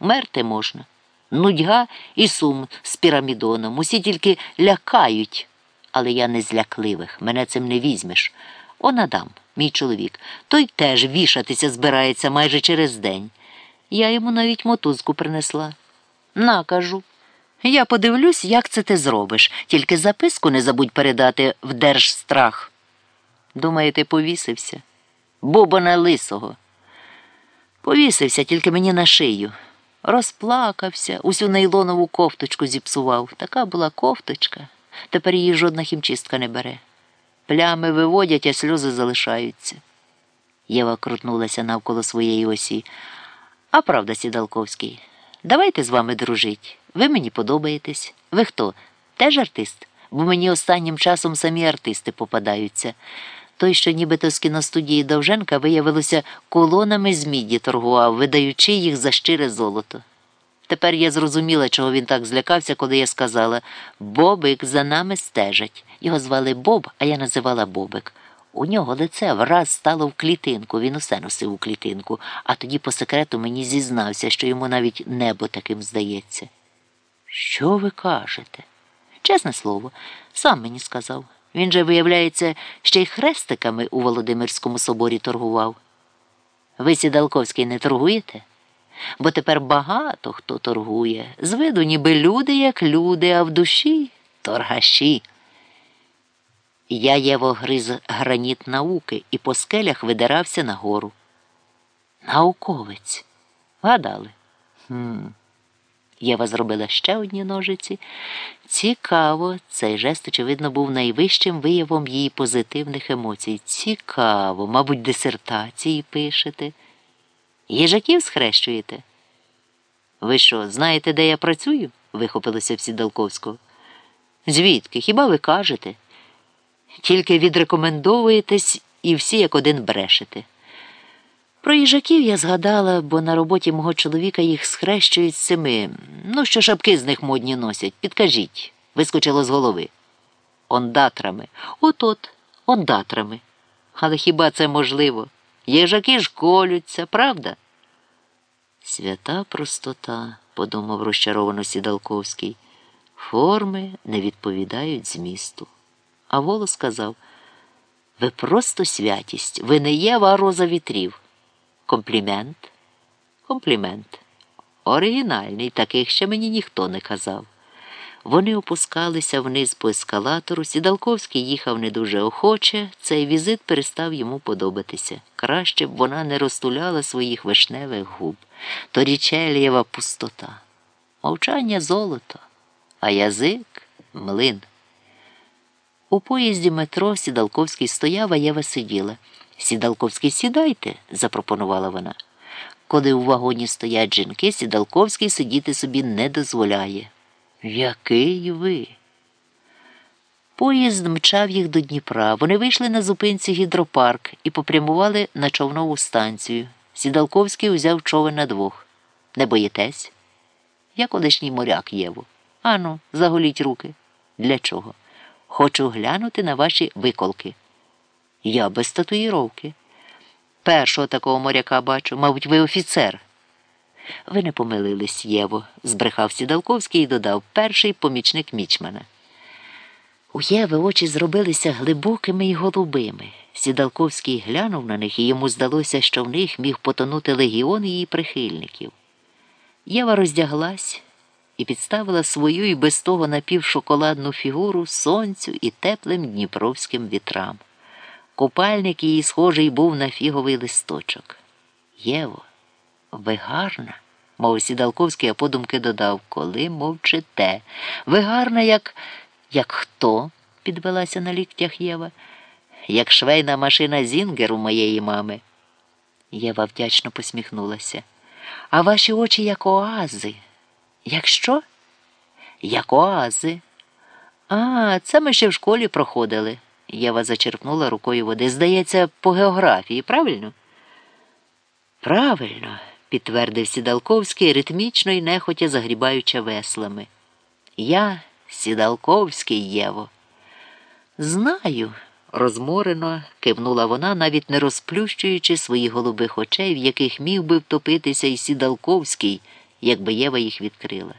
Мерти можна. Нудьга і сум з пірамідоном. Усі тільки лякають. Але я не злякливих, мене цим не візьмеш. Он Адам, мій чоловік, той теж вішатися збирається майже через день. Я йому навіть мотузку принесла. На, кажу. Я подивлюсь, як це ти зробиш, тільки записку не забудь передати в держстрах. Думаєте, повісився? Бобана лисого. Повісився тільки мені на шию. Розплакався, усю нейлонову кофточку зіпсував. Така була кофточка. Тепер її жодна хімчистка не бере. Плями виводять, а сльози залишаються. Єва крутнулася навколо своєї осі. А правда, Сідалковський, давайте з вами дружить. Ви мені подобаєтесь. Ви хто? Теж артист? Бо мені останнім часом самі артисти попадаються. Той, що нібито з кіностудії Довженка, виявилося, колонами з міді торгував, видаючи їх за щире золото. Тепер я зрозуміла, чого він так злякався, коли я сказала Бобик за нами стежить. Його звали Боб, а я називала Бобик. У нього лице враз стало в клітинку, він усе носив у клітинку, а тоді по секрету мені зізнався, що йому навіть небо таким здається. Що ви кажете? Чесне слово, сам мені сказав. Він же, виявляється, ще й хрестиками у Володимирському соборі торгував. Ви, Сідалковський, не торгуєте? Бо тепер багато хто торгує. З виду ніби люди, як люди, а в душі торгаші. Я єво гриз граніт науки і по скелях видирався нагору. Науковець. Гадали? Хм. Єва зробила ще одні ножиці. Цікаво, цей жест, очевидно, був найвищим виявом її позитивних емоцій. Цікаво, мабуть, дисертації пишете. Їжаків схрещуєте? Ви що, знаєте, де я працюю? вихопилося в Сідалковського. Звідки? Хіба ви кажете? Тільки відрекомендовуєтесь і всі як один брешете. Про їжаків я згадала, бо на роботі мого чоловіка їх схрещують цими. Ну, що шапки з них модні носять. Підкажіть, вискочило з голови. Ондатрами. От-от, ондатрами. Але хіба це можливо? Їжаки ж колються, правда? Свята простота, подумав розчаровано Сідалковський. Форми не відповідають змісту. А волос сказав ви просто святість, ви не Єва, роза вітрів. Комплімент? Комплімент. Оригінальний, таких ще мені ніхто не казав. Вони опускалися вниз по ескалатору. Сідалковський їхав не дуже охоче. Цей візит перестав йому подобатися. Краще б вона не розтуляла своїх вишневих губ. То річелєва пустота. Мовчання золото, а язик млин. У поїзді метро Сідалковський стояв, а Єва сиділа. Сідалковський, сідайте, запропонувала вона. Коли у вагоні стоять жінки, Сідалковський сидіти собі не дозволяє. Який ви? Поїзд мчав їх до Дніпра. Вони вийшли на зупинці гідропарк і попрямували на човнову станцію. Сідалковський узяв човен на двох. Не боїтесь? Я колишній моряк Єву. Ану, заголіть руки. Для чого? Хочу глянути на ваші виколки. Я без татуїровки. Першого такого моряка бачу, мабуть, ви офіцер. Ви не помилились, Єво, збрехав Сідалковський і додав перший помічник мічмана. У Єви очі зробилися глибокими і голубими. Сідалковський глянув на них, і йому здалося, що в них міг потонути легіон її прихильників. Єва роздяглась і підставила свою і без того напівшоколадну фігуру сонцю і теплим дніпровським вітрам. Купальник її схожий був на фіговий листочок. Єво, ви гарна, мов Сідалковський, а подумки додав, коли мовчите. Ви гарна, як. як хто? підвелася на ліктях Єва. Як швейна машина Зінгер у моєї мами. Єва вдячно посміхнулася. А ваші очі як оази. Як що? Як оази. А, це ми ще в школі проходили. Єва зачерпнула рукою води. Здається, по географії, правильно? Правильно, підтвердив Сідалковський, ритмічно й нехотя загрібаючи веслами. Я Сідалковський Єво. Знаю, розморено кивнула вона, навіть не розплющуючи своїх голубих очей, в яких міг би втопитися і Сідалковський, якби Єва їх відкрила.